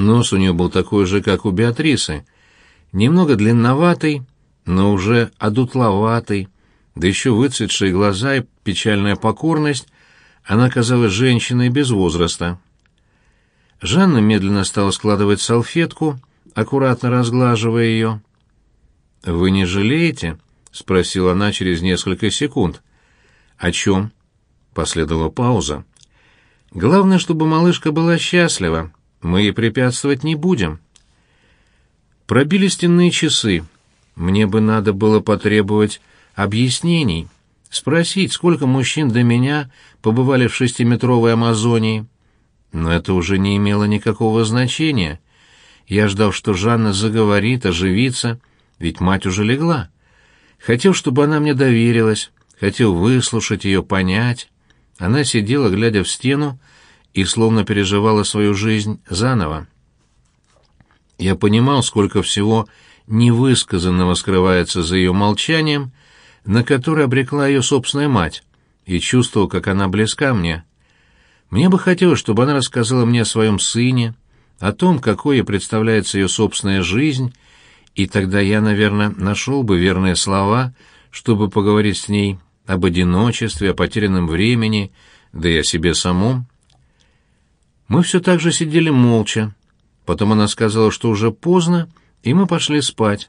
Нос у нее был такой же, как у Беатрисы, немного длинноватый, но уже одутловатый, да еще выцветшие глаза и печальная покорность, она казалась женщиной без возраста. Жанна медленно стала складывать салфетку, аккуратно разглаживая ее. «Вы не жалеете?» — спросила она через несколько секунд. «О чем?» — последовала пауза. «Главное, чтобы малышка была счастлива. Мы ей препятствовать не будем». Пробили стенные часы. Мне бы надо было потребовать объяснений, спросить, сколько мужчин до меня побывали в шестиметровой Амазонии. Но это уже не имело никакого значения. Я ждал, что Жанна заговорит, оживится, ведь мать уже легла. Хотел, чтобы она мне доверилась, хотел выслушать ее, понять. Она сидела, глядя в стену, и словно переживала свою жизнь заново. Я понимал, сколько всего невысказанного скрывается за ее молчанием, на которое обрекла ее собственная мать, и чувствовал, как она близка мне. Мне бы хотелось, чтобы она рассказала мне о своем сыне, о том, какой ей представляется ее собственная жизнь, и тогда я, наверное, нашел бы верные слова, чтобы поговорить с ней об одиночестве, о потерянном времени, да и о себе самом. Мы все так же сидели молча. Потом она сказала, что уже поздно, и мы пошли спать.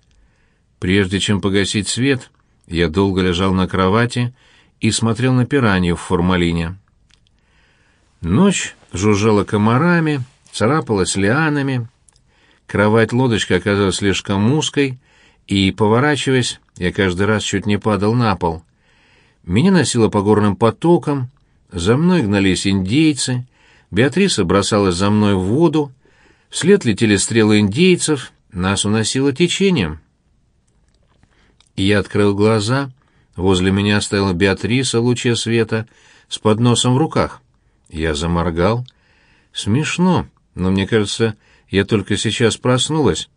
Прежде чем погасить свет, я долго лежал на кровати и смотрел на пиранью в формалине. Ночь жужжала комарами, царапалась лианами. Кровать-лодочка оказалась слишком узкой, и, поворачиваясь, я каждый раз чуть не падал на пол. Меня носило по горным потокам, за мной гнались индейцы, Беатриса бросалась за мной в воду, вслед летели стрелы индейцев, нас уносило течением. Я открыл глаза, возле меня стояла Беатриса в луче света с подносом в руках. Я заморгал. Смешно, но мне кажется, я только сейчас проснулась.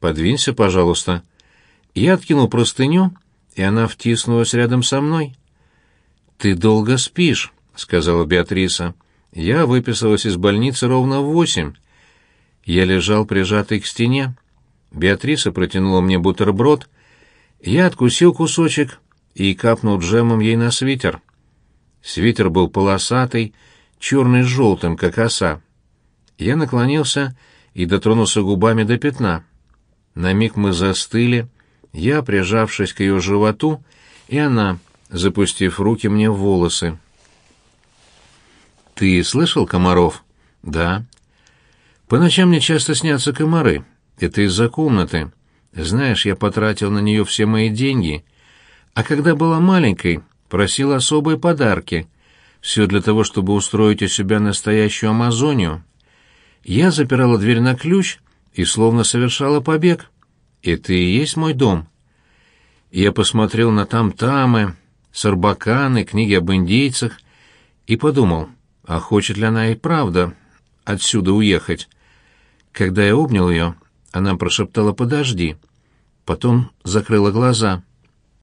Подвинься, пожалуйста. Я откинул простыню, и она втиснулась рядом со мной. Ты долго спишь, сказала Беатриса. Я выписалась из больницы ровно в восемь. Я лежал прижатый к стене. Беатриса протянула мне бутерброд. Я откусил кусочек и капнул джемом ей на свитер. Свитер был полосатый, черный с желтым, как оса. Я наклонился и дотронулся губами до пятна. На миг мы застыли, я, прижавшись к ее животу, и она, запустив руки мне в волосы. «Ты слышал комаров?» «Да». «По ночам мне часто снятся комары. Это из-за комнаты. Знаешь, я потратил на нее все мои деньги. А когда была маленькой, просил особые подарки — все для того, чтобы устроить у себя настоящую Амазонию. Я запирала дверь на ключ и словно совершала побег. Это и есть мой дом. Я посмотрел на там-тамы, сарбаканы, книги об индейцах и подумал, а хочет ли она и правда отсюда уехать. Когда я обнял ее, она прошептала «подожди», потом закрыла глаза —